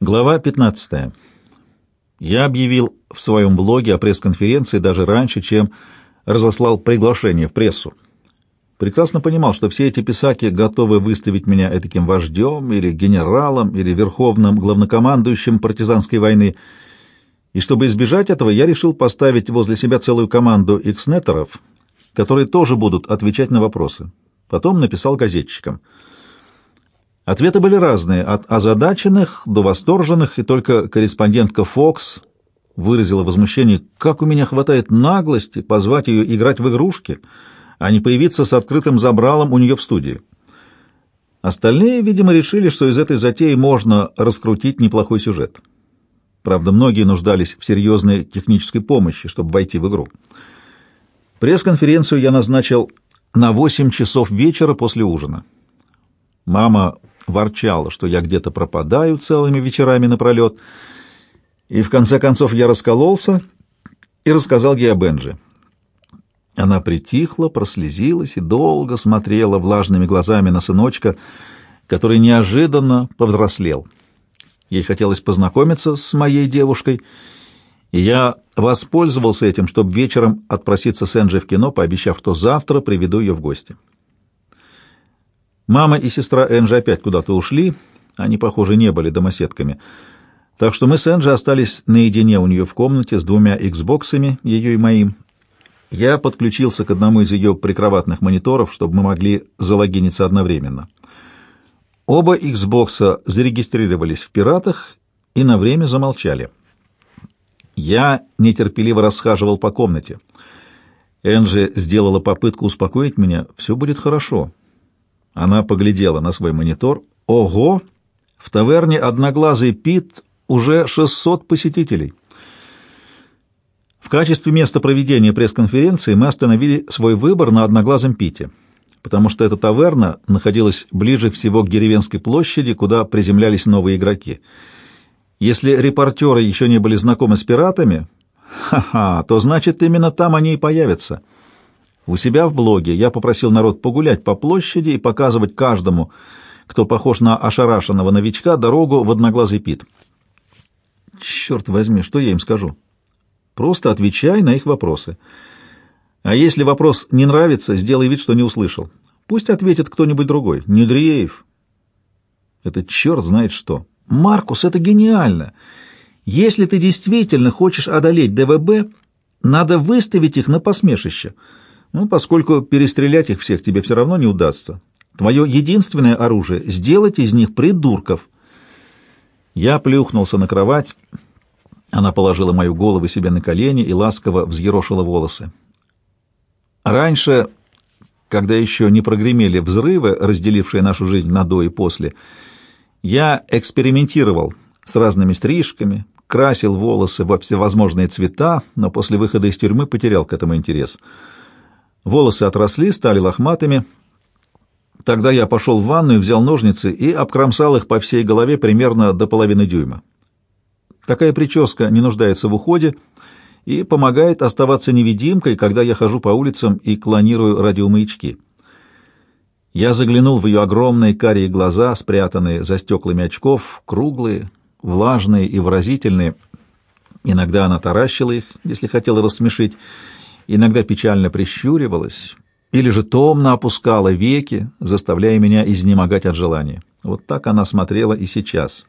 Глава 15. Я объявил в своем блоге о пресс-конференции даже раньше, чем разослал приглашение в прессу. Прекрасно понимал, что все эти писаки готовы выставить меня этаким вождем или генералом или верховным главнокомандующим партизанской войны, и чтобы избежать этого, я решил поставить возле себя целую команду икснетеров, которые тоже будут отвечать на вопросы. Потом написал газетчикам — Ответы были разные, от озадаченных до восторженных, и только корреспондентка Фокс выразила возмущение, как у меня хватает наглости позвать ее играть в игрушки, а не появиться с открытым забралом у нее в студии. Остальные, видимо, решили, что из этой затеи можно раскрутить неплохой сюжет. Правда, многие нуждались в серьезной технической помощи, чтобы войти в игру. Пресс-конференцию я назначил на 8 часов вечера после ужина. Мама ворчала, что я где-то пропадаю целыми вечерами напролет, и в конце концов я раскололся и рассказал ей о Бенже. Она притихла, прослезилась и долго смотрела влажными глазами на сыночка, который неожиданно повзрослел. Ей хотелось познакомиться с моей девушкой, и я воспользовался этим, чтобы вечером отпроситься с Энджи в кино, пообещав, что завтра приведу ее в гости. Мама и сестра Энджи опять куда-то ушли, они, похоже, не были домоседками. Так что мы с Энджи остались наедине у нее в комнате с двумя Xbox'ами, ее и моим. Я подключился к одному из ее прикроватных мониторов, чтобы мы могли залогиниться одновременно. Оба Xbox'a зарегистрировались в «Пиратах» и на время замолчали. Я нетерпеливо расхаживал по комнате. Энджи сделала попытку успокоить меня. «Все будет хорошо. Она поглядела на свой монитор. Ого! В таверне «Одноглазый Пит» уже 600 посетителей. В качестве места проведения пресс-конференции мы остановили свой выбор на «Одноглазом Пите», потому что эта таверна находилась ближе всего к деревенской площади, куда приземлялись новые игроки. Если репортеры еще не были знакомы с пиратами, ха-ха, то значит именно там они и появятся — у себя в блоге я попросил народ погулять по площади и показывать каждому, кто похож на ошарашенного новичка, дорогу в одноглазый пит. Черт возьми, что я им скажу? Просто отвечай на их вопросы. А если вопрос не нравится, сделай вид, что не услышал. Пусть ответит кто-нибудь другой. Не Дреев. Это черт знает что. Маркус, это гениально. Если ты действительно хочешь одолеть ДВБ, надо выставить их на посмешище — ну, поскольку перестрелять их всех тебе все равно не удастся. Твое единственное оружие — сделать из них придурков. Я плюхнулся на кровать. Она положила мою голову себе на колени и ласково взъерошила волосы. Раньше, когда еще не прогремели взрывы, разделившие нашу жизнь на до и после, я экспериментировал с разными стрижками, красил волосы во всевозможные цвета, но после выхода из тюрьмы потерял к этому интерес — Волосы отросли, стали лохматыми. Тогда я пошел в ванную, взял ножницы и обкромсал их по всей голове примерно до половины дюйма. Такая прическа не нуждается в уходе и помогает оставаться невидимкой, когда я хожу по улицам и клонирую радиомаячки. Я заглянул в ее огромные карие глаза, спрятанные за стеклами очков, круглые, влажные и выразительные. Иногда она таращила их, если хотела рассмешить, иногда печально прищуривалась или же томно опускала веки, заставляя меня изнемогать от желания. Вот так она смотрела и сейчас.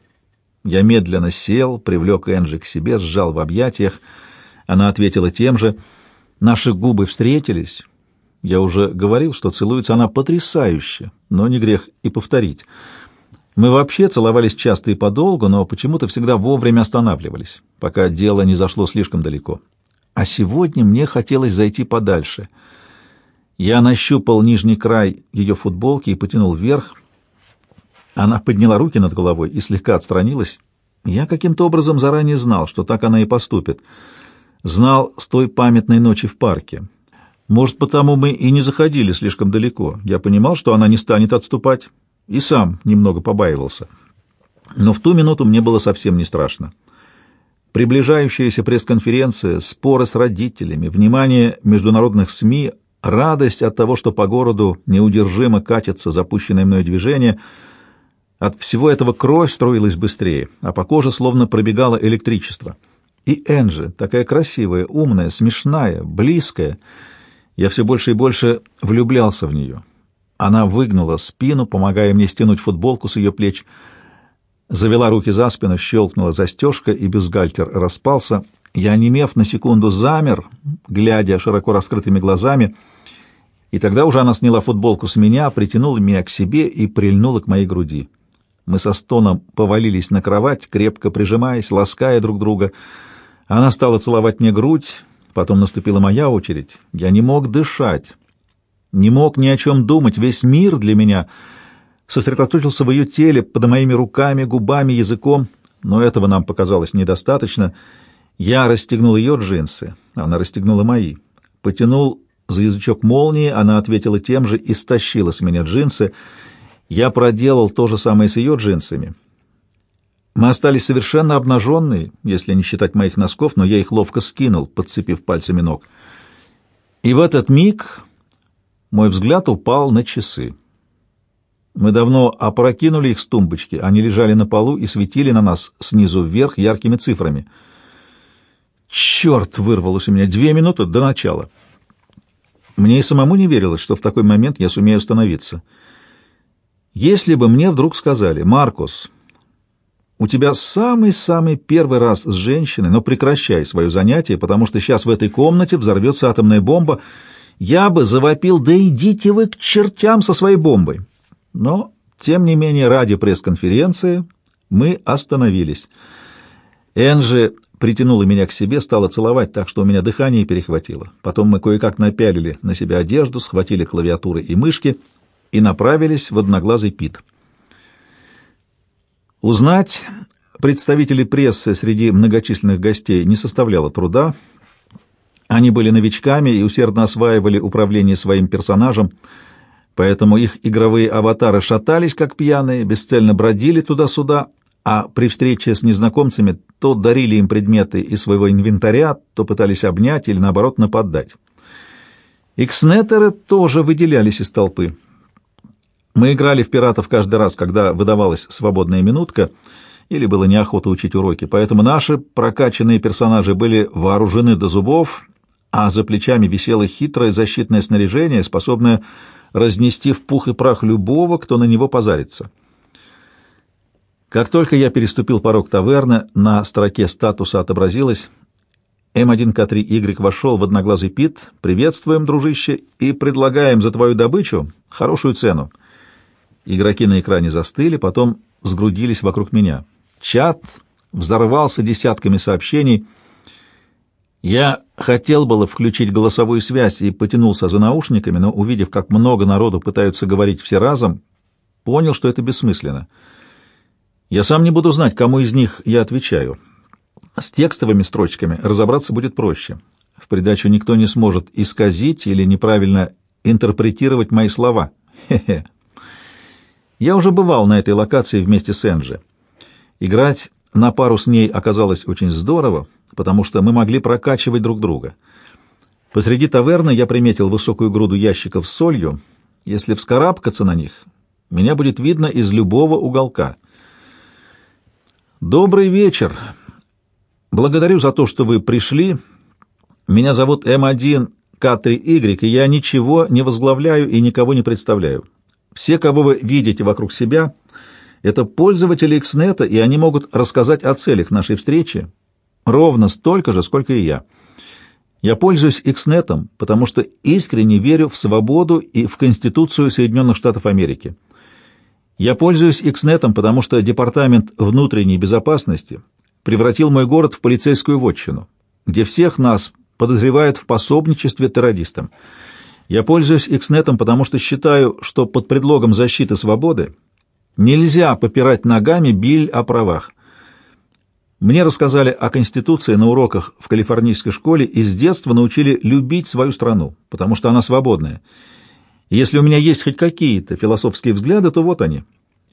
Я медленно сел, привлек Энджи к себе, сжал в объятиях. Она ответила тем же. Наши губы встретились. Я уже говорил, что целуется она потрясающе, но не грех и повторить. Мы вообще целовались часто и подолгу, но почему-то всегда вовремя останавливались, пока дело не зашло слишком далеко. А сегодня мне хотелось зайти подальше. Я нащупал нижний край ее футболки и потянул вверх. Она подняла руки над головой и слегка отстранилась. Я каким-то образом заранее знал, что так она и поступит. Знал с той памятной ночи в парке. Может, потому мы и не заходили слишком далеко. Я понимал, что она не станет отступать, и сам немного побаивался. Но в ту минуту мне было совсем не страшно. Приближающаяся пресс-конференция, споры с родителями, внимание международных СМИ, радость от того, что по городу неудержимо катится запущенное мной движение — От всего этого кровь струилась быстрее, а по коже словно пробегало электричество. И Энджи, такая красивая, умная, смешная, близкая. Я все больше и больше влюблялся в нее. Она выгнула спину, помогая мне стянуть футболку с ее плеч, завела руки за спину, щелкнула застежка, и бюстгальтер распался. Я, онемев, на секунду замер, глядя широко раскрытыми глазами, и тогда уже она сняла футболку с меня, притянула меня к себе и прильнула к моей груди. Мы со стоном повалились на кровать, крепко прижимаясь, лаская друг друга. Она стала целовать мне грудь, потом наступила моя очередь. Я не мог дышать, не мог ни о чем думать, весь мир для меня сосредоточился в ее теле, под моими руками, губами, языком, но этого нам показалось недостаточно. Я расстегнул ее джинсы, она расстегнула мои. Потянул за язычок молнии, она ответила тем же и стащила с меня джинсы — я проделал то же самое с ее джинсами. Мы остались совершенно обнаженные, если не считать моих носков, но я их ловко скинул, подцепив пальцами ног. И в этот миг мой взгляд упал на часы. Мы давно опрокинули их с тумбочки, они лежали на полу и светили на нас снизу вверх яркими цифрами. «Черт!» — вырвалось у меня две минуты до начала. Мне и самому не верилось, что в такой момент я сумею остановиться — если бы мне вдруг сказали, «Маркус, у тебя самый-самый первый раз с женщиной, но прекращай свое занятие, потому что сейчас в этой комнате взорвется атомная бомба», я бы завопил, «Да идите вы к чертям со своей бомбой!» Но, тем не менее, ради пресс-конференции мы остановились. Энджи притянула меня к себе, стала целовать так, что у меня дыхание перехватило. Потом мы кое-как напялили на себя одежду, схватили клавиатуры и мышки — и направились в одноглазый пит. Узнать представителей прессы среди многочисленных гостей не составляло труда. Они были новичками и усердно осваивали управление своим персонажем, поэтому их игровые аватары шатались, как пьяные, бесцельно бродили туда-суда, а при встрече с незнакомцами то дарили им предметы из своего инвентаря, то пытались обнять или, наоборот, нападать. Икснетеры тоже выделялись из толпы. Мы играли в пиратов каждый раз, когда выдавалась свободная минутка или было неохота учить уроки, поэтому наши прокачанные персонажи были вооружены до зубов, а за плечами висело хитрое защитное снаряжение, способное разнести в пух и прах любого, кто на него позарится. Как только я переступил порог таверны, на строке статуса отобразилось М1К3Y вошел в одноглазый пит. «Приветствуем, дружище, и предлагаем за твою добычу хорошую цену». Игроки на экране застыли, потом сгрудились вокруг меня. Чат взорвался десятками сообщений. Я хотел было включить голосовую связь и потянулся за наушниками, но, увидев, как много народу пытаются говорить все разом, понял, что это бессмысленно. Я сам не буду знать, кому из них я отвечаю. С текстовыми строчками разобраться будет проще. В придачу никто не сможет исказить или неправильно интерпретировать мои слова. Хе-хе. Я уже бывал на этой локации вместе с Энджи. Играть на пару с ней оказалось очень здорово, потому что мы могли прокачивать друг друга. Посреди таверны я приметил высокую груду ящиков с солью. Если вскарабкаться на них, меня будет видно из любого уголка. «Добрый вечер. Благодарю за то, что вы пришли. Меня зовут М1К3Y, и я ничего не возглавляю и никого не представляю. Все, кого вы видите вокруг себя, это пользователи Xnet, и они могут рассказать о целях нашей встречи ровно столько же, сколько и я. Я пользуюсь Xnet, потому что искренне верю в свободу и в Конституцию Соединенных Штатов Америки. Я пользуюсь Xnet, потому что Департамент внутренней безопасности превратил мой город в полицейскую вотчину, где всех нас подозревают в пособничестве террористам. Я пользуюсь Xnet, потому что считаю, что под предлогом защиты свободы нельзя попирать ногами биль о правах. Мне рассказали о Конституции на уроках в калифорнийской школе и с детства научили любить свою страну, потому что она свободная. И если у меня есть хоть какие-то философские взгляды, то вот они.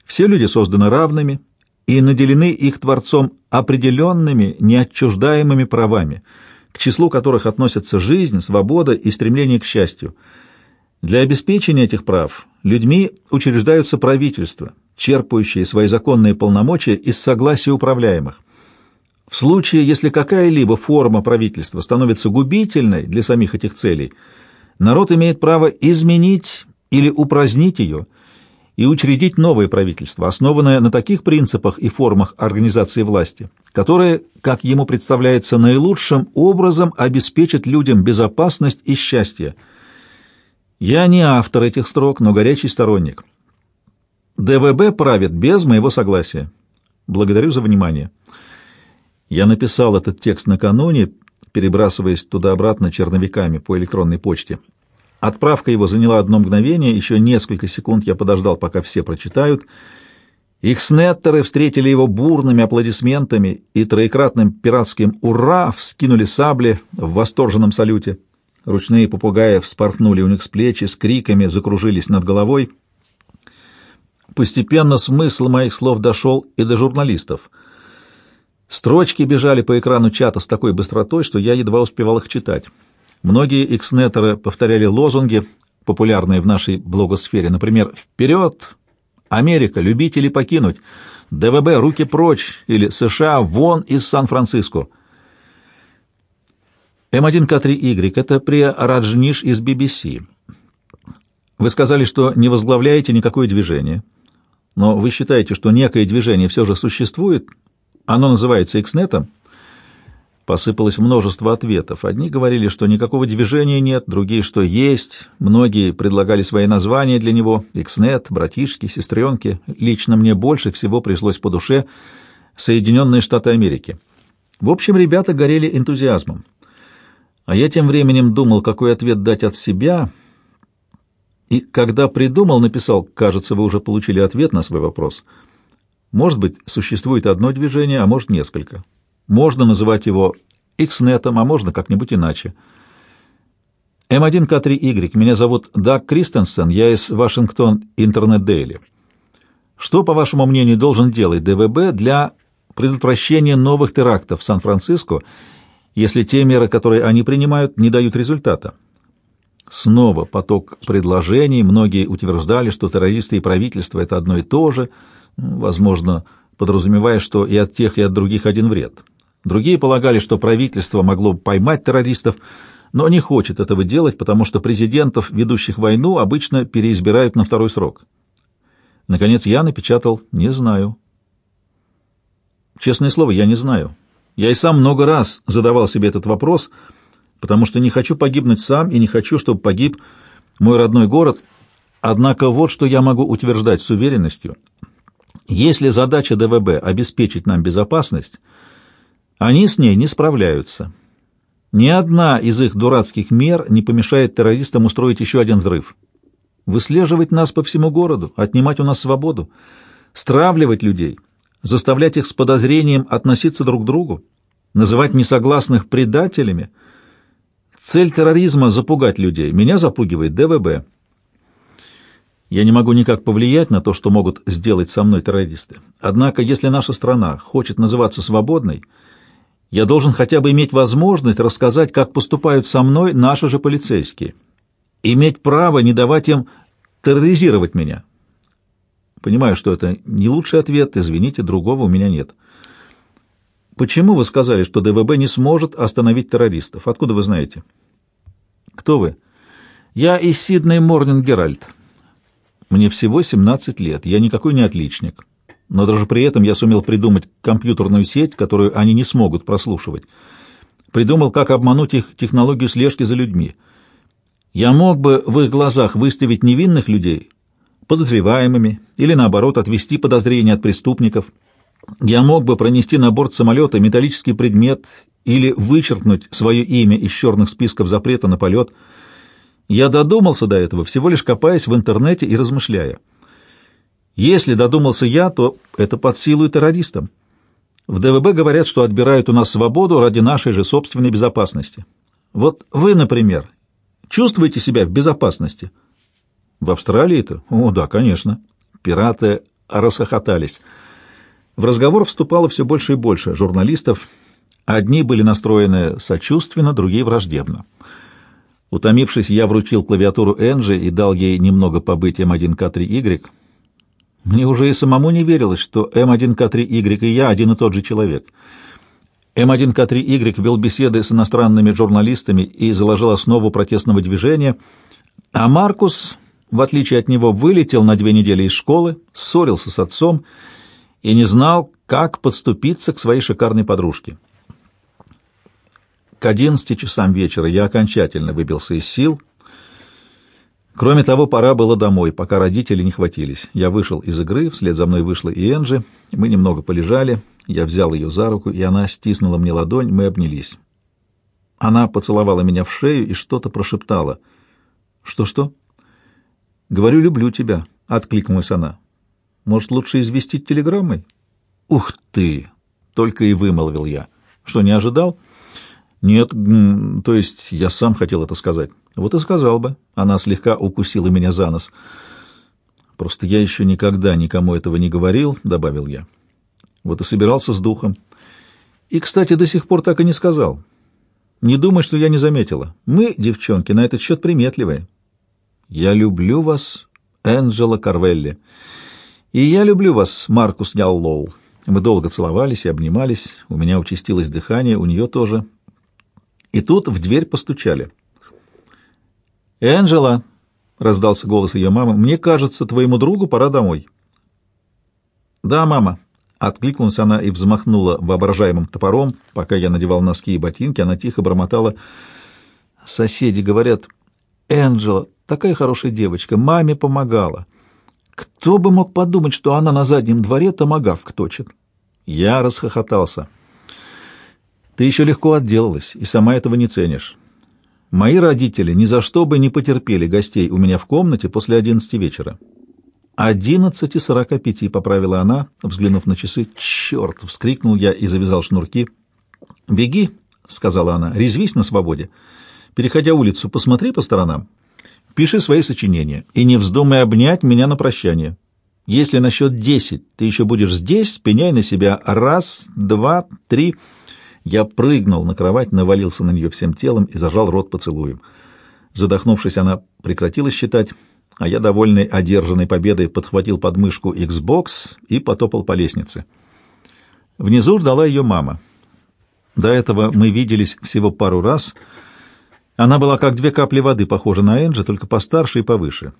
Все люди созданы равными и наделены их Творцом определенными, неотчуждаемыми правами — к числу которых относятся жизнь, свобода и стремление к счастью. Для обеспечения этих прав людьми учреждаются правительства, черпающие свои законные полномочия из согласия управляемых. В случае, если какая-либо форма правительства становится губительной для самих этих целей, народ имеет право изменить или упразднить ее и учредить новое правительство, основанное на таких принципах и формах организации власти, которые, как ему представляется, наилучшим образом обеспечат людям безопасность и счастье. Я не автор этих строк, но горячий сторонник. ДВБ правит без моего согласия. Благодарю за внимание. Я написал этот текст накануне, перебрасываясь туда-обратно черновиками по электронной почте. Отправка его заняла одно мгновение, еще несколько секунд я подождал, пока все прочитают. Их снеттеры встретили его бурными аплодисментами и троекратным пиратским «Ура!» вскинули сабли в восторженном салюте. Ручные попугаи вспорхнули у них с плечи, с криками закружились над головой. Постепенно смысл моих слов дошел и до журналистов. Строчки бежали по экрану чата с такой быстротой, что я едва успевал их читать. Многие икснетеры повторяли лозунги, популярные в нашей блогосфере, например, «Вперед! Америка! Любители покинуть! ДВБ! Руки прочь!» или «США! Вон из Сан-Франциско!» М1К3Y — это при Раджниш из BBC. Вы сказали, что не возглавляете никакое движение, но вы считаете, что некое движение все же существует, оно называется Икснетом? Посыпалось множество ответов. Одни говорили, что никакого движения нет, другие, что есть. Многие предлагали свои названия для него. Икснет, братишки, сестренки. Лично мне больше всего пришлось по душе Соединенные Штаты Америки. В общем, ребята горели энтузиазмом. А я тем временем думал, какой ответ дать от себя. И когда придумал, написал, кажется, вы уже получили ответ на свой вопрос. Может быть, существует одно движение, а может, несколько. Можно называть его Xnet, а можно как-нибудь иначе. М1К3Y. Меня зовут Даг Кристенсен, я из Вашингтон Интернет Дейли. Что, по вашему мнению, должен делать ДВБ для предотвращения новых терактов в Сан-Франциско, если те меры, которые они принимают, не дают результата? Снова поток предложений. Многие утверждали, что террористы и правительство — это одно и то же, возможно, подразумевая, что и от тех, и от других один вред. Другие полагали, что правительство могло поймать террористов, но не хочет этого делать, потому что президентов, ведущих войну, обычно переизбирают на второй срок. Наконец я напечатал «не знаю». Честное слово, я не знаю. Я и сам много раз задавал себе этот вопрос, потому что не хочу погибнуть сам и не хочу, чтобы погиб мой родной город. Однако вот что я могу утверждать с уверенностью. Если задача ДВБ обеспечить нам безопасность – они с ней не справляются. Ни одна из их дурацких мер не помешает террористам устроить еще один взрыв. Выслеживать нас по всему городу, отнимать у нас свободу, стравливать людей, заставлять их с подозрением относиться друг к другу, называть несогласных предателями. Цель терроризма — запугать людей. Меня запугивает ДВБ. Я не могу никак повлиять на то, что могут сделать со мной террористы. Однако, если наша страна хочет называться свободной — я должен хотя бы иметь возможность рассказать, как поступают со мной наши же полицейские. Иметь право не давать им терроризировать меня. Понимаю, что это не лучший ответ, извините, другого у меня нет. Почему вы сказали, что ДВБ не сможет остановить террористов? Откуда вы знаете? Кто вы? Я из Сидней Морнинг Геральт. Мне всего 17 лет, я никакой не отличник но даже при этом я сумел придумать компьютерную сеть, которую они не смогут прослушивать. Придумал, как обмануть их технологию слежки за людьми. Я мог бы в их глазах выставить невинных людей подозреваемыми или, наоборот, отвести подозрения от преступников. Я мог бы пронести на борт самолета металлический предмет или вычеркнуть свое имя из черных списков запрета на полет. Я додумался до этого, всего лишь копаясь в интернете и размышляя. Если додумался я, то это под силу и террористам. В ДВБ говорят, что отбирают у нас свободу ради нашей же собственной безопасности. Вот вы, например, чувствуете себя в безопасности? В Австралии-то? О, да, конечно. Пираты расхохотались. В разговор вступало все больше и больше журналистов. Одни были настроены сочувственно, другие враждебно. Утомившись, я вручил клавиатуру Энджи и дал ей немного побыть М1К3Y. Мне уже и самому не верилось, что М1К3Y и я один и тот же человек. М1К3Y вел беседы с иностранными журналистами и заложил основу протестного движения, а Маркус, в отличие от него, вылетел на две недели из школы, ссорился с отцом и не знал, как подступиться к своей шикарной подружке. К одиннадцати часам вечера я окончательно выбился из сил. Кроме того, пора было домой, пока родители не хватились. Я вышел из игры, вслед за мной вышла и Энджи. Мы немного полежали, я взял ее за руку, и она стиснула мне ладонь, мы обнялись. Она поцеловала меня в шею и что-то прошептала. «Что-что?» «Говорю, люблю тебя», — откликнулась она. «Может, лучше известить телеграммой?» «Ух ты!» — только и вымолвил я. «Что, не ожидал?» «Нет, то есть я сам хотел это сказать». «Вот и сказал бы». Она слегка укусила меня за нос. «Просто я еще никогда никому этого не говорил», — добавил я. «Вот и собирался с духом. И, кстати, до сих пор так и не сказал. Не думай, что я не заметила. Мы, девчонки, на этот счет приметливые». «Я люблю вас, Энджела Карвелли. И я люблю вас, Маркус Няллоу». Мы долго целовались и обнимались. У меня участилось дыхание, у нее тоже. И тут в дверь постучали. «Энджела!» — раздался голос ее мамы. «Мне кажется, твоему другу пора домой». «Да, мама», — откликнулась она и взмахнула воображаемым топором. Пока я надевал носки и ботинки, она тихо бормотала. «Соседи говорят, Энджела, такая хорошая девочка, маме помогала. Кто бы мог подумать, что она на заднем дворе томагавк точит?» Я расхохотался. «Ты еще легко отделалась, и сама этого не ценишь». Мои родители ни за что бы не потерпели гостей у меня в комнате после одиннадцати вечера. «Одиннадцати сорока пяти», — поправила она, взглянув на часы. «Черт!» — вскрикнул я и завязал шнурки. «Беги», — сказала она, — «резвись на свободе. Переходя улицу, посмотри по сторонам. Пиши свои сочинения и не вздумай обнять меня на прощание. Если на счет десять ты еще будешь здесь, пеняй на себя. Раз, два, три...» Я прыгнул на кровать, навалился на нее всем телом и зажал рот поцелуем. Задохнувшись, она прекратила считать, а я, довольный одержанной победой, подхватил подмышку Xbox и потопал по лестнице. Внизу ждала ее мама. До этого мы виделись всего пару раз. Она была как две капли воды, похожа на Энджи, только постарше и повыше.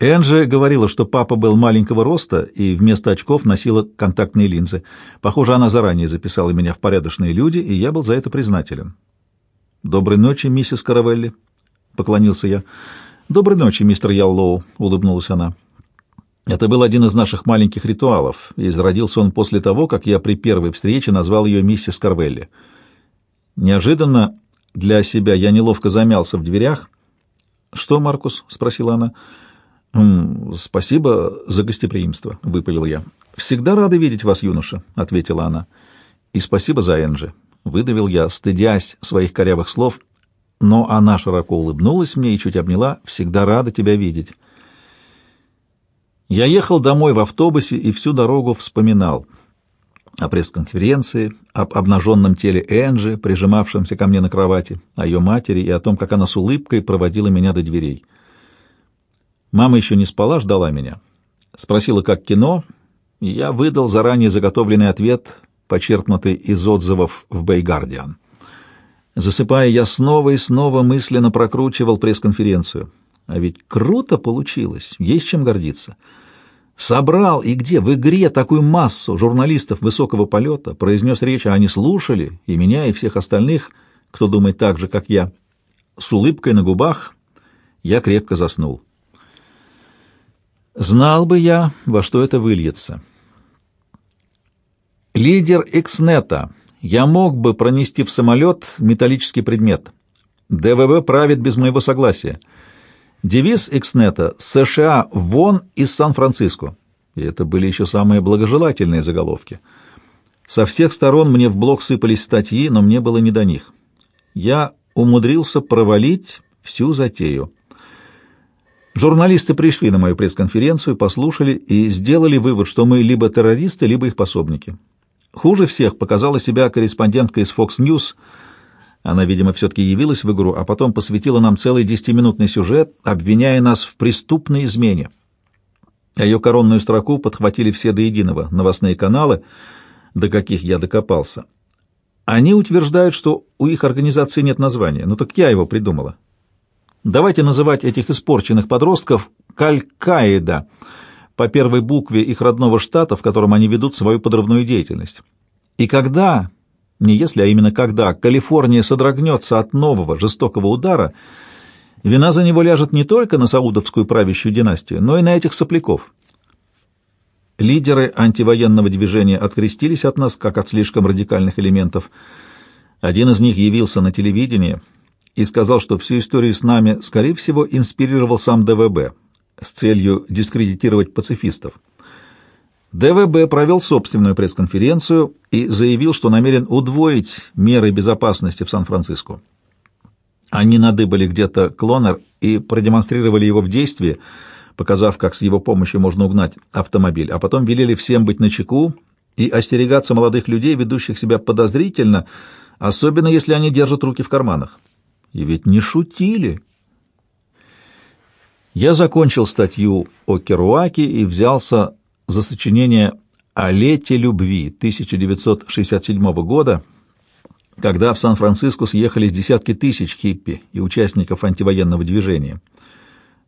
Энджи говорила, что папа был маленького роста и вместо очков носила контактные линзы. Похоже, она заранее записала меня в порядочные люди, и я был за это признателен. «Доброй ночи, миссис Каравелли», — поклонился я. «Доброй ночи, мистер Яллоу», — улыбнулась она. Это был один из наших маленьких ритуалов, и зародился он после того, как я при первой встрече назвал ее миссис Карвелли. Неожиданно для себя я неловко замялся в дверях. «Что, Маркус?» — спросила она. «Спасибо за гостеприимство», — выпалил я. «Всегда рада видеть вас, юноша», — ответила она. «И спасибо за Энджи», — выдавил я, стыдясь своих корявых слов. Но она широко улыбнулась мне и чуть обняла. «Всегда рада тебя видеть». Я ехал домой в автобусе и всю дорогу вспоминал о пресс-конференции, об обнаженном теле Энджи, прижимавшемся ко мне на кровати, о ее матери и о том, как она с улыбкой проводила меня до дверей. Мама еще не спала, ждала меня. Спросила, как кино, и я выдал заранее заготовленный ответ, почерпнутый из отзывов в «Бейгардиан». Засыпая, я снова и снова мысленно прокручивал пресс-конференцию. А ведь круто получилось, есть чем гордиться. Собрал и где в игре такую массу журналистов высокого полета, произнес речь, а они слушали, и меня, и всех остальных, кто думает так же, как я. С улыбкой на губах я крепко заснул. Знал бы я, во что это выльется. Лидер Экснета. Я мог бы пронести в самолет металлический предмет. ДВВ правит без моего согласия. Девиз Экснета «США вон из Сан-Франциско». И это были еще самые благожелательные заголовки. Со всех сторон мне в блог сыпались статьи, но мне было не до них. Я умудрился провалить всю затею. Журналисты пришли на мою пресс-конференцию, послушали и сделали вывод, что мы либо террористы, либо их пособники. Хуже всех показала себя корреспондентка из Fox News. Она, видимо, все-таки явилась в игру, а потом посвятила нам целый десятиминутный сюжет, обвиняя нас в преступной измене. а ее коронную строку подхватили все до единого новостные каналы, до каких я докопался. Они утверждают, что у их организации нет названия. Ну так я его придумала. Давайте называть этих испорченных подростков Каль-Каида по первой букве их родного штата, в котором они ведут свою подрывную деятельность. И когда, не если, а именно когда, Калифорния содрогнется от нового жестокого удара, вина за него ляжет не только на саудовскую правящую династию, но и на этих сопляков. Лидеры антивоенного движения открестились от нас, как от слишком радикальных элементов. Один из них явился на телевидении и сказал, что всю историю с нами, скорее всего, инспирировал сам ДВБ с целью дискредитировать пацифистов. ДВБ провел собственную пресс-конференцию и заявил, что намерен удвоить меры безопасности в Сан-Франциско. Они надыбали где-то клонер и продемонстрировали его в действии, показав, как с его помощью можно угнать автомобиль, а потом велели всем быть начеку и остерегаться молодых людей, ведущих себя подозрительно, особенно если они держат руки в карманах. И ведь не шутили. Я закончил статью о Керуаке и взялся за сочинение «О лете любви» 1967 года, когда в Сан-Франциско съехались десятки тысяч хиппи и участников антивоенного движения.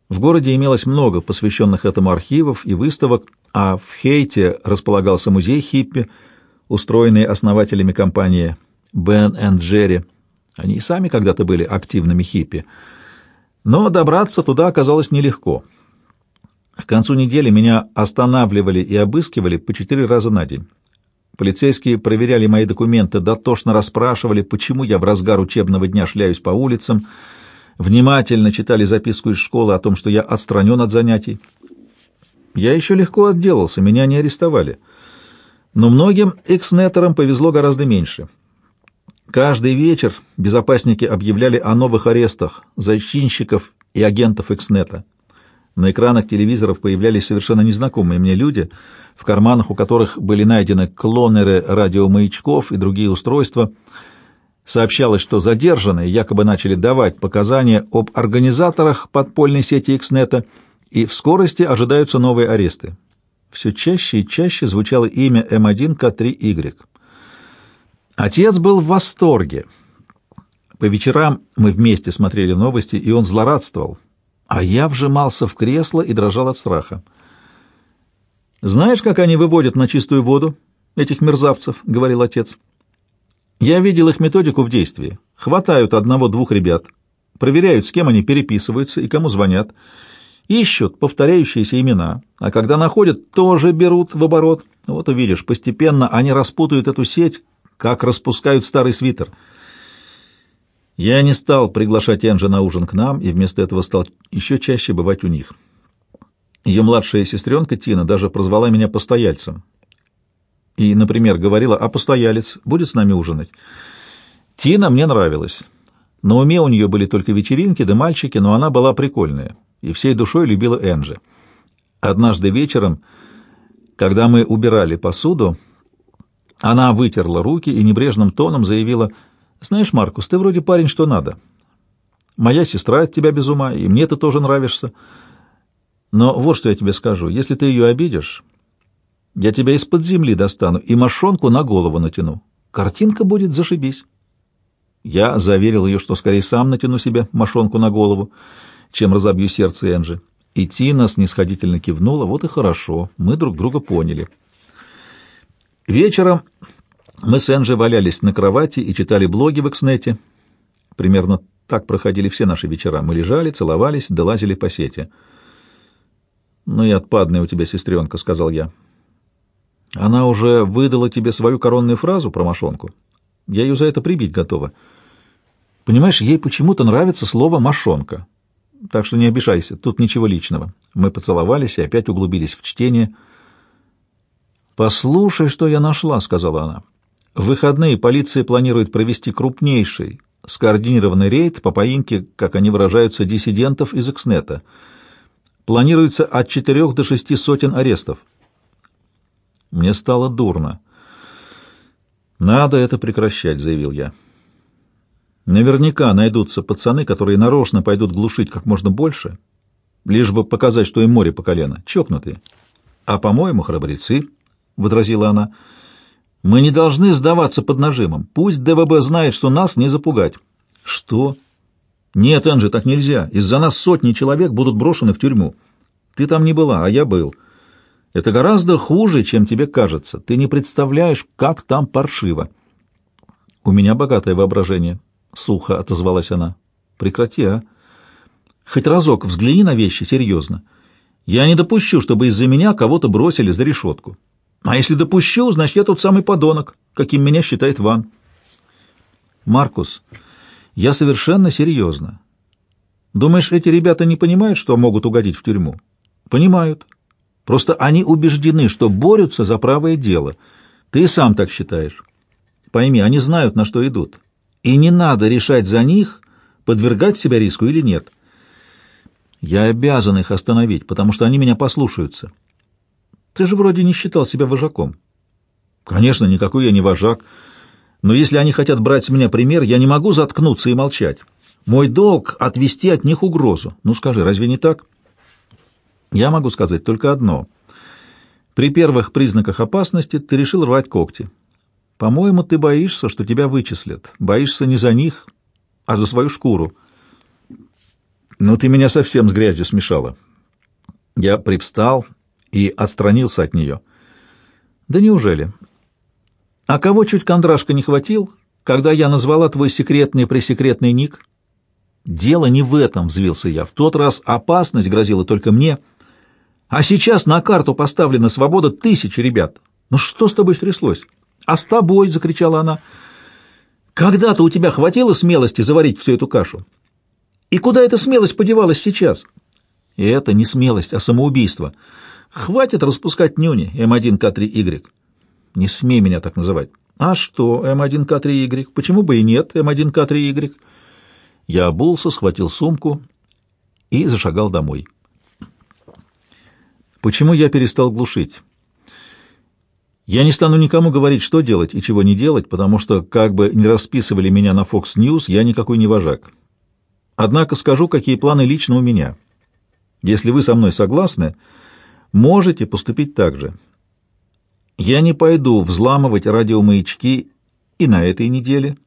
В городе имелось много посвященных этому архивов и выставок, а в Хейте располагался музей хиппи, устроенный основателями компании Бен и Джерри. Они и сами когда-то были активными хиппи. Но добраться туда оказалось нелегко — к концу недели меня останавливали и обыскивали по четыре раза на день. Полицейские проверяли мои документы, дотошно расспрашивали, почему я в разгар учебного дня шляюсь по улицам, внимательно читали записку из школы о том, что я отстранен от занятий. Я еще легко отделался, меня не арестовали. Но многим экснетерам повезло гораздо меньше. Каждый вечер безопасники объявляли о новых арестах зачинщиков и агентов экснета. На экранах телевизоров появлялись совершенно незнакомые мне люди, в карманах у которых были найдены клонеры радиомаячков и другие устройства. Сообщалось, что задержанные якобы начали давать показания об организаторах подпольной сети Xnet, и в скорости ожидаются новые аресты. Все чаще и чаще звучало имя М1К3Y. Отец был в восторге. По вечерам мы вместе смотрели новости, и он злорадствовал а я вжимался в кресло и дрожал от страха. «Знаешь, как они выводят на чистую воду этих мерзавцев?» — говорил отец. «Я видел их методику в действии. Хватают одного-двух ребят, проверяют, с кем они переписываются и кому звонят, ищут повторяющиеся имена, а когда находят, тоже берут в оборот. Вот увидишь, постепенно они распутают эту сеть, как распускают старый свитер». Я не стал приглашать Энджи на ужин к нам, и вместо этого стал еще чаще бывать у них. Ее младшая сестренка Тина даже прозвала меня постояльцем. И, например, говорила, а постоялец будет с нами ужинать. Тина мне нравилась. На уме у нее были только вечеринки да мальчики, но она была прикольная и всей душой любила Энджи. Однажды вечером, когда мы убирали посуду, она вытерла руки и небрежным тоном заявила — знаешь, Маркус, ты вроде парень, что надо. Моя сестра от тебя без ума, и мне ты тоже нравишься. Но вот что я тебе скажу. Если ты ее обидишь, я тебя из-под земли достану и мошонку на голову натяну. Картинка будет зашибись. Я заверил ее, что скорее сам натяну себе мошонку на голову, чем разобью сердце Энджи. И Тина снисходительно кивнула. Вот и хорошо, мы друг друга поняли. Вечером мы с Энджи валялись на кровати и читали блоги в Экснете. Примерно так проходили все наши вечера. Мы лежали, целовались, долазили по сети. «Ну и отпадная у тебя сестренка», — сказал я. «Она уже выдала тебе свою коронную фразу про мошонку. Я ее за это прибить готова. Понимаешь, ей почему-то нравится слово «мошонка». Так что не обижайся, тут ничего личного». Мы поцеловались и опять углубились в чтение. «Послушай, что я нашла», — сказала она. В выходные полиция планирует провести крупнейший, скоординированный рейд по поимке, как они выражаются, диссидентов из Экснета. Планируется от четырех до шести сотен арестов. Мне стало дурно. «Надо это прекращать», — заявил я. «Наверняка найдутся пацаны, которые нарочно пойдут глушить как можно больше, лишь бы показать, что им море по колено. Чокнутые. А, по-моему, храбрецы, — возразила она. Мы не должны сдаваться под нажимом. Пусть ДВБ знает, что нас не запугать. Что? Нет, Энджи, так нельзя. Из-за нас сотни человек будут брошены в тюрьму. Ты там не была, а я был. Это гораздо хуже, чем тебе кажется. Ты не представляешь, как там паршиво. У меня богатое воображение, — сухо отозвалась она. Прекрати, а. Хоть разок взгляни на вещи серьезно. Я не допущу, чтобы из-за меня кого-то бросили за решетку. А если допущу, значит, я тот самый подонок, каким меня считает Ван. Маркус, я совершенно серьезно. Думаешь, эти ребята не понимают, что могут угодить в тюрьму? Понимают. Просто они убеждены, что борются за правое дело. Ты сам так считаешь. Пойми, они знают, на что идут. И не надо решать за них, подвергать себя риску или нет. Я обязан их остановить, потому что они меня послушаются. Ты же вроде не считал себя вожаком. Конечно, никакой я не вожак. Но если они хотят брать с меня пример, я не могу заткнуться и молчать. Мой долг — отвести от них угрозу. Ну скажи, разве не так? Я могу сказать только одно. При первых признаках опасности ты решил рвать когти. По-моему, ты боишься, что тебя вычислят. Боишься не за них, а за свою шкуру. Но ты меня совсем с грязью смешала. Я привстал и отстранился от нее. Да неужели? А кого чуть кондрашка не хватил, когда я назвала твой секретный-пресекретный ник? Дело не в этом, взвился я. В тот раз опасность грозила только мне, а сейчас на карту поставлена свобода тысяч ребят. Ну что с тобой стряслось? А с тобой, закричала она. Когда-то у тебя хватило смелости заварить всю эту кашу? И куда эта смелость подевалась сейчас? Это не смелость, а самоубийство. Хватит распускать нюни, М1К3Y. Не смей меня так называть. А что, М1К3Y? Почему бы и нет, М1К3Y? Я обулся, схватил сумку и зашагал домой. Почему я перестал глушить? Я не стану никому говорить, что делать и чего не делать, потому что, как бы ни расписывали меня на Fox News, я никакой не вожак. Однако скажу, какие планы лично у меня. Если вы со мной согласны, можете поступить так же. Я не пойду взламывать радиомаячки и на этой неделе,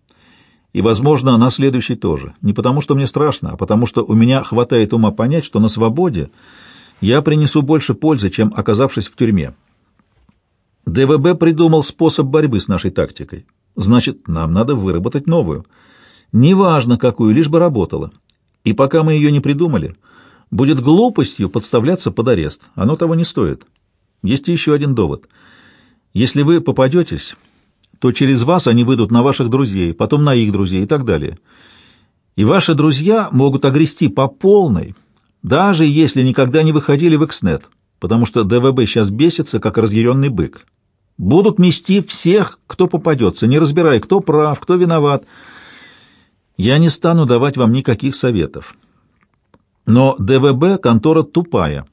и, возможно, на следующей тоже. Не потому, что мне страшно, а потому, что у меня хватает ума понять, что на свободе я принесу больше пользы, чем оказавшись в тюрьме. ДВБ придумал способ борьбы с нашей тактикой. Значит, нам надо выработать новую — Неважно, какую, лишь бы работала. И пока мы ее не придумали, будет глупостью подставляться под арест. Оно того не стоит. Есть еще один довод. Если вы попадетесь, то через вас они выйдут на ваших друзей, потом на их друзей и так далее. И ваши друзья могут огрести по полной, даже если никогда не выходили в Экснет, потому что ДВБ сейчас бесится, как разъяренный бык. Будут мести всех, кто попадется, не разбирая, кто прав, кто виноват, я не стану давать вам никаких советов. Но ДВБ — контора тупая,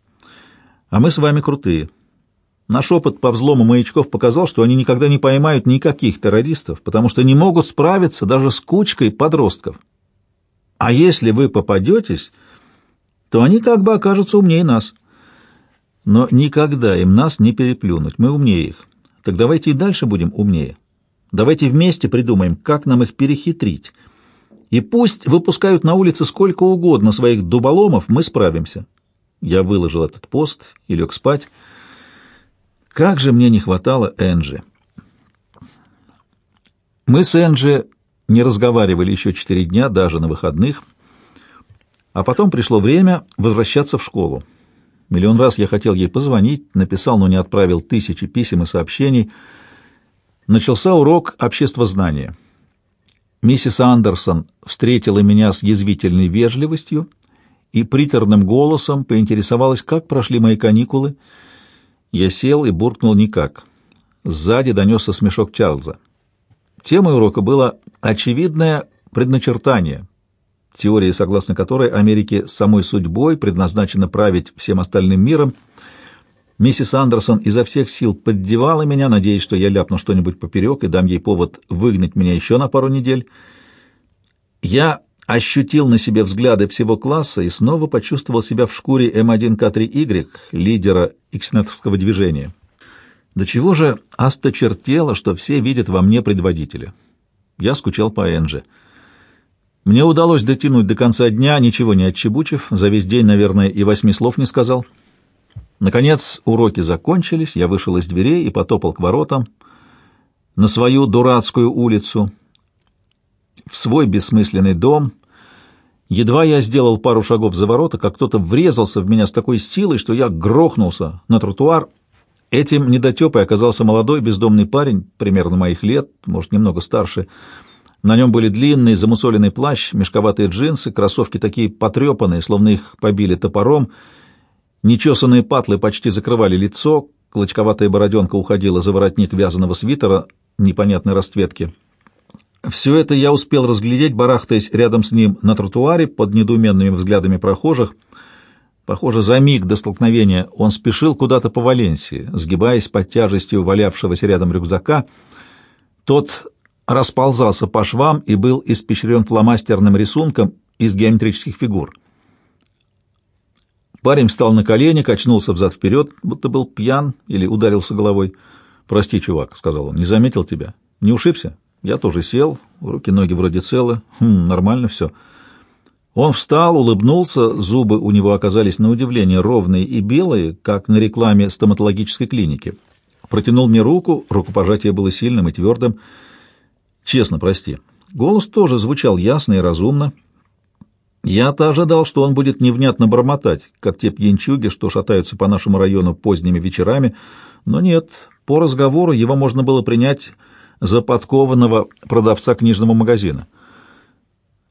а мы с вами крутые. Наш опыт по взлому маячков показал, что они никогда не поймают никаких террористов, потому что не могут справиться даже с кучкой подростков. А если вы попадетесь, то они как бы окажутся умнее нас. Но никогда им нас не переплюнуть, мы умнее их. Так давайте и дальше будем умнее. Давайте вместе придумаем, как нам их перехитрить — и пусть выпускают на улице сколько угодно своих дуболомов, мы справимся. Я выложил этот пост и лег спать. Как же мне не хватало Энджи. Мы с Энджи не разговаривали еще четыре дня, даже на выходных, а потом пришло время возвращаться в школу. Миллион раз я хотел ей позвонить, написал, но не отправил тысячи писем и сообщений. Начался урок обществознания. Миссис Андерсон встретила меня с язвительной вежливостью и приторным голосом поинтересовалась, как прошли мои каникулы. Я сел и буркнул никак. Сзади донесся смешок Чарльза. Темой урока было очевидное предначертание, теория, согласно которой Америке самой судьбой предназначено править всем остальным миром — Миссис Андерсон изо всех сил поддевала меня, надеясь, что я ляпну что-нибудь поперек и дам ей повод выгнать меня еще на пару недель. Я ощутил на себе взгляды всего класса и снова почувствовал себя в шкуре М1К3Y, лидера икснетовского движения. До чего же осточертело, что все видят во мне предводителя. Я скучал по Энже. Мне удалось дотянуть до конца дня, ничего не отчебучив, за весь день, наверное, и восьми слов не сказал. Наконец уроки закончились, я вышел из дверей и потопал к воротам на свою дурацкую улицу, в свой бессмысленный дом. Едва я сделал пару шагов за ворота, как кто-то врезался в меня с такой силой, что я грохнулся на тротуар. Этим недотепой оказался молодой бездомный парень, примерно моих лет, может, немного старше. На нем были длинный замусоленный плащ, мешковатые джинсы, кроссовки такие потрепанные, словно их побили топором, нечесанные патлы почти закрывали лицо, клочковатая бороденка уходила за воротник вязаного свитера непонятной расцветки. Все это я успел разглядеть, барахтаясь рядом с ним на тротуаре под недоуменными взглядами прохожих. Похоже, за миг до столкновения он спешил куда-то по Валенсии, сгибаясь под тяжестью валявшегося рядом рюкзака. Тот расползался по швам и был испещрен фломастерным рисунком из геометрических фигур. Парень встал на колени, качнулся взад-вперед, будто был пьян или ударился головой. «Прости, чувак», — сказал он, — «не заметил тебя. Не ушибся?» Я тоже сел, руки-ноги вроде целы, хм, нормально все. Он встал, улыбнулся, зубы у него оказались на удивление ровные и белые, как на рекламе стоматологической клиники. Протянул мне руку, рукопожатие было сильным и твердым. Честно, прости. Голос тоже звучал ясно и разумно. Я-то ожидал, что он будет невнятно бормотать, как те пьянчуги, что шатаются по нашему району поздними вечерами, но нет, по разговору его можно было принять за подкованного продавца книжного магазина.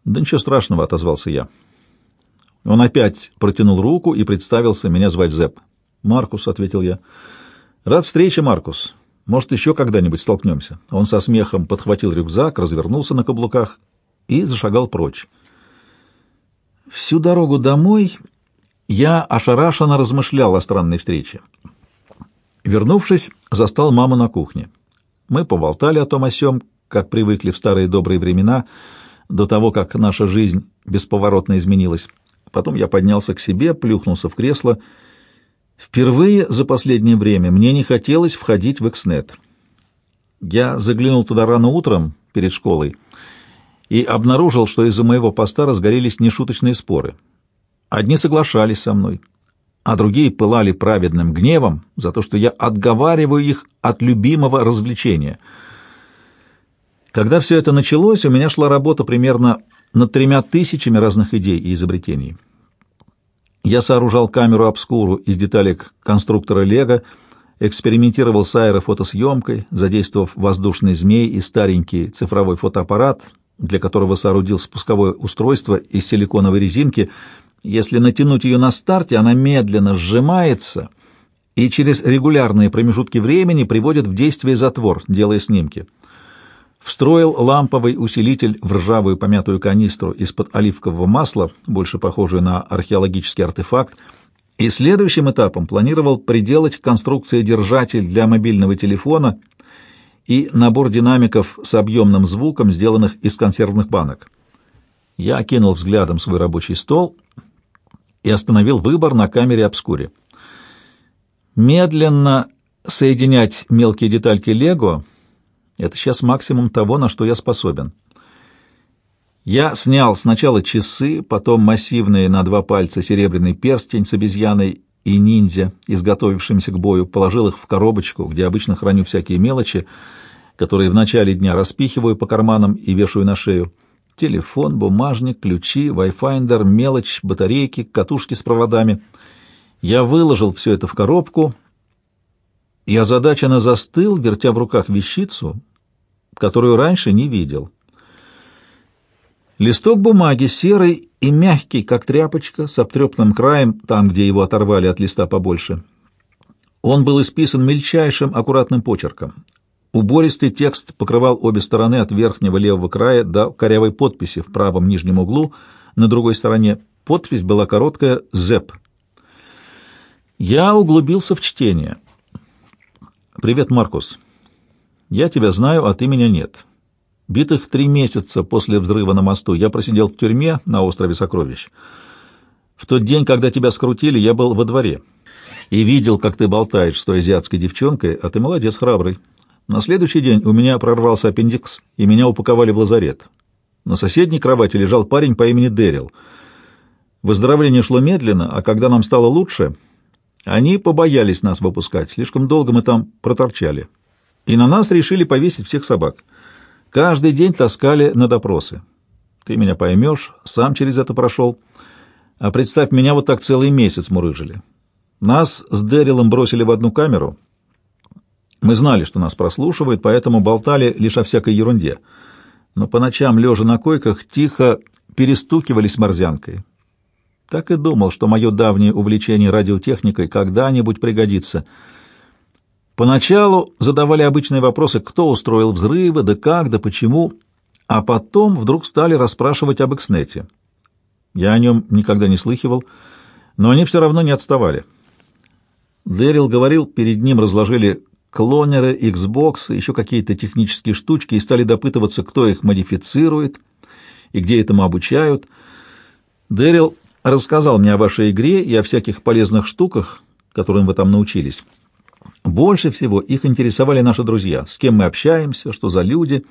«Да ничего страшного», — отозвался я. Он опять протянул руку и представился, меня звать Зэп. «Маркус», — ответил я. «Рад встрече, Маркус. Может, еще когда-нибудь столкнемся». Он со смехом подхватил рюкзак, развернулся на каблуках и зашагал прочь. Всю дорогу домой я ошарашенно размышлял о странной встрече. Вернувшись, застал маму на кухне. Мы поболтали о том о сём, как привыкли в старые добрые времена, до того, как наша жизнь бесповоротно изменилась. Потом я поднялся к себе, плюхнулся в кресло. Впервые за последнее время мне не хотелось входить в Экснет. Я заглянул туда рано утром, перед школой, и обнаружил, что из-за моего поста разгорелись нешуточные споры. Одни соглашались со мной, а другие пылали праведным гневом за то, что я отговариваю их от любимого развлечения. Когда все это началось, у меня шла работа примерно над тремя тысячами разных идей и изобретений. Я сооружал камеру обскуру из деталек конструктора Лего, экспериментировал с аэрофотосъемкой, задействовав воздушный змей и старенький цифровой фотоаппарат, для которого соорудил спусковое устройство из силиконовой резинки — если натянуть ее на старте, она медленно сжимается и через регулярные промежутки времени приводит в действие затвор, делая снимки. Встроил ламповый усилитель в ржавую помятую канистру из-под оливкового масла, больше похожую на археологический артефакт, и следующим этапом планировал приделать к конструкции держатель для мобильного телефона и набор динамиков с объемным звуком, сделанных из консервных банок. Я окинул взглядом свой рабочий стол и остановил выбор на камере обскуре. Медленно соединять мелкие детальки Лего — это сейчас максимум того, на что я способен. Я снял сначала часы, потом массивные на два пальца серебряный перстень с обезьяной-ниндзя, изготовившимся к бою, положил их в коробочку, где обычно храню всякие мелочи, которые в начале дня распихиваю по карманам и вешаю на шею. Телефон, бумажник, ключи, вайфайндер, мелочь, батарейки, катушки с проводами. Я выложил все это в коробку и озадаченно застыл, вертя в руках вещицу, которую раньше не видел. Листок бумаги серый и мягкий, как тряпочка, с обтрепанным краем, там, где его оторвали от листа побольше. Он был исписан мельчайшим аккуратным почерком. Убористый текст покрывал обе стороны от верхнего левого края до корявой подписи в правом нижнем углу, на другой стороне подпись была короткая «ЗЭП». Я углубился в чтение. «Привет, Маркус. Я тебя знаю, а ты меня нет. Битых три месяца после взрыва на мосту я просидел в тюрьме на острове Сокровищ. В тот день, когда тебя скрутили, я был во дворе и видел, как ты болтаешь с той азиатской девчонкой, а ты молодец, храбрый. На следующий день у меня прорвался аппендикс, и меня упаковали в лазарет. На соседней кровати лежал парень по имени Дэрил. Выздоровление шло медленно, а когда нам стало лучше, они побоялись нас выпускать. Слишком долго мы там проторчали. И на нас решили повесить всех собак. Каждый день таскали на допросы. Ты меня поймешь, сам через это прошел. А представь, меня вот так целый месяц мурыжили. Нас с Дэрилом бросили в одну камеру. Мы знали, что нас прослушивают, поэтому болтали лишь о всякой ерунде. Но по ночам, лежа на койках, тихо перестукивались морзянкой. Так и думал, что мое давнее увлечение радиотехникой когда-нибудь пригодится. Поначалу задавали обычные вопросы, кто устроил взрывы, да как, да почему, а потом вдруг стали расспрашивать об Экснете. Я о нем никогда не слыхивал, но они все равно не отставали. Дэрил говорил, перед ним разложили клонеры, Xbox, еще какие-то технические штучки и стали допытываться, кто их модифицирует и где этому обучают. Дэрил рассказал мне о вашей игре и о всяких полезных штуках, которым вы там научились. Больше всего их интересовали наши друзья, с кем мы общаемся, что за люди,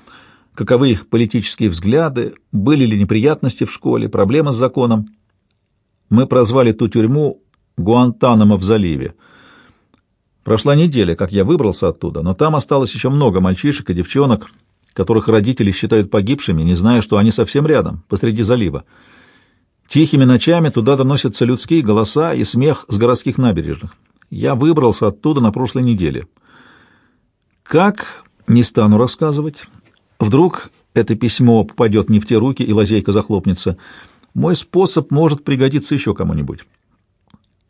каковы их политические взгляды, были ли неприятности в школе, проблемы с законом. Мы прозвали ту тюрьму Гуантанамо в заливе. Прошла неделя, как я выбрался оттуда, но там осталось еще много мальчишек и девчонок, которых родители считают погибшими, не зная, что они совсем рядом, посреди залива. Тихими ночами туда доносятся людские голоса и смех с городских набережных. Я выбрался оттуда на прошлой неделе. Как, не стану рассказывать. Вдруг это письмо попадет не в те руки, и лазейка захлопнется. Мой способ может пригодиться еще кому-нибудь.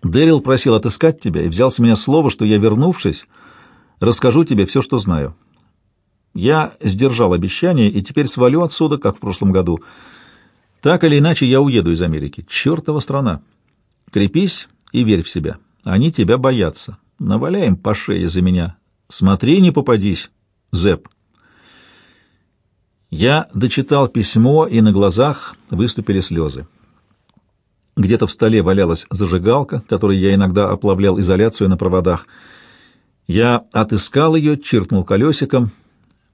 Дэрил просил отыскать тебя и взял с меня слово, что я, вернувшись, расскажу тебе все, что знаю. Я сдержал обещание и теперь свалю отсюда, как в прошлом году. Так или иначе, я уеду из Америки. Чертова страна! Крепись и верь в себя. Они тебя боятся. Наваляем по шее за меня. Смотри, не попадись, Зэп. Я дочитал письмо, и на глазах выступили слезы. Где-то в столе валялась зажигалка, которой я иногда оплавлял изоляцию на проводах. Я отыскал ее, чиркнул колесиком,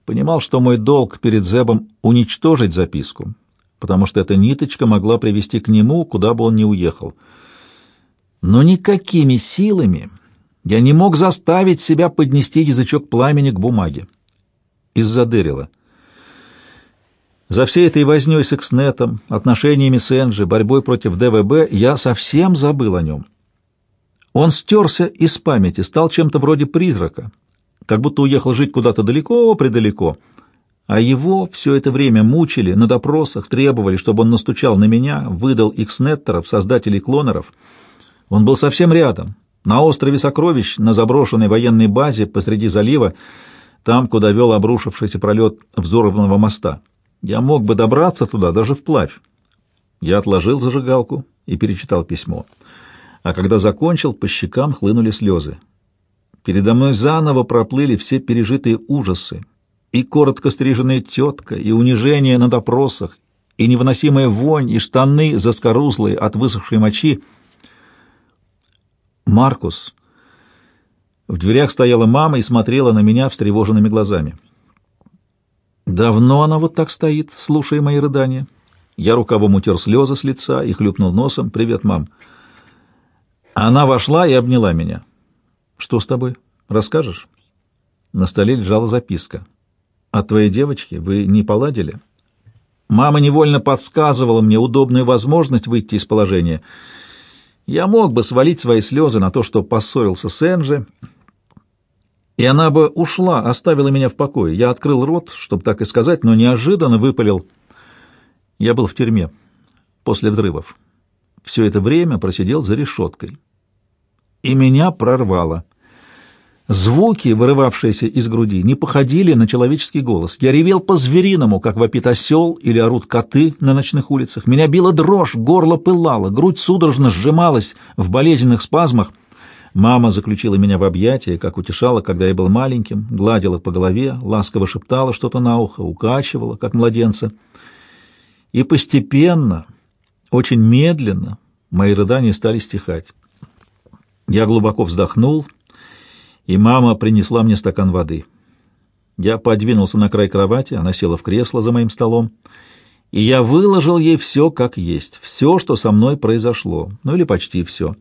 понимал, что мой долг перед Зебом — уничтожить записку, потому что эта ниточка могла привести к нему, куда бы он ни уехал. Но никакими силами я не мог заставить себя поднести язычок пламени к бумаге. Из-за Дэрила. За всей этой вознёй с Экснетом, отношениями с Энджи, борьбой против ДВБ я совсем забыл о нем. Он стерся из памяти, стал чем-то вроде призрака, как будто уехал жить куда-то далеко-предалеко, а его все это время мучили, на допросах требовали, чтобы он настучал на меня, выдал икснеттеров, создателей клонеров. Он был совсем рядом, на острове Сокровищ, на заброшенной военной базе посреди залива, там, куда вел обрушившийся пролет взорванного моста. Я мог бы добраться туда даже вплавь. Я отложил зажигалку и перечитал письмо. А когда закончил, по щекам хлынули слезы. Передо мной заново проплыли все пережитые ужасы. И коротко стриженная тетка, и унижение на допросах, и невыносимая вонь, и штаны заскорузлые от высохшей мочи. «Маркус!» В дверях стояла мама и смотрела на меня встревоженными глазами. Давно она вот так стоит, слушая мои рыдания. Я рукавом утер слезы с лица и хлюпнул носом. «Привет, мам». Она вошла и обняла меня. «Что с тобой? Расскажешь?» На столе лежала записка. «От твоей девочки вы не поладили?» Мама невольно подсказывала мне удобную возможность выйти из положения. Я мог бы свалить свои слезы на то, что поссорился с Энджи, и она бы ушла, оставила меня в покое. Я открыл рот, чтобы так и сказать, но неожиданно выпалил. Я был в тюрьме после взрывов. Все это время просидел за решеткой. И меня прорвало. Звуки, вырывавшиеся из груди, не походили на человеческий голос. Я ревел по-звериному, как вопит осел или орут коты на ночных улицах. Меня била дрожь, горло пылало, грудь судорожно сжималась в болезненных спазмах — Мама заключила меня в объятия, как утешала, когда я был маленьким, гладила по голове, ласково шептала что-то на ухо, укачивала, как младенца. И постепенно, очень медленно, мои рыдания стали стихать. Я глубоко вздохнул, и мама принесла мне стакан воды. Я подвинулся на край кровати, она села в кресло за моим столом, и я выложил ей все как есть, все, что со мной произошло, ну или почти все.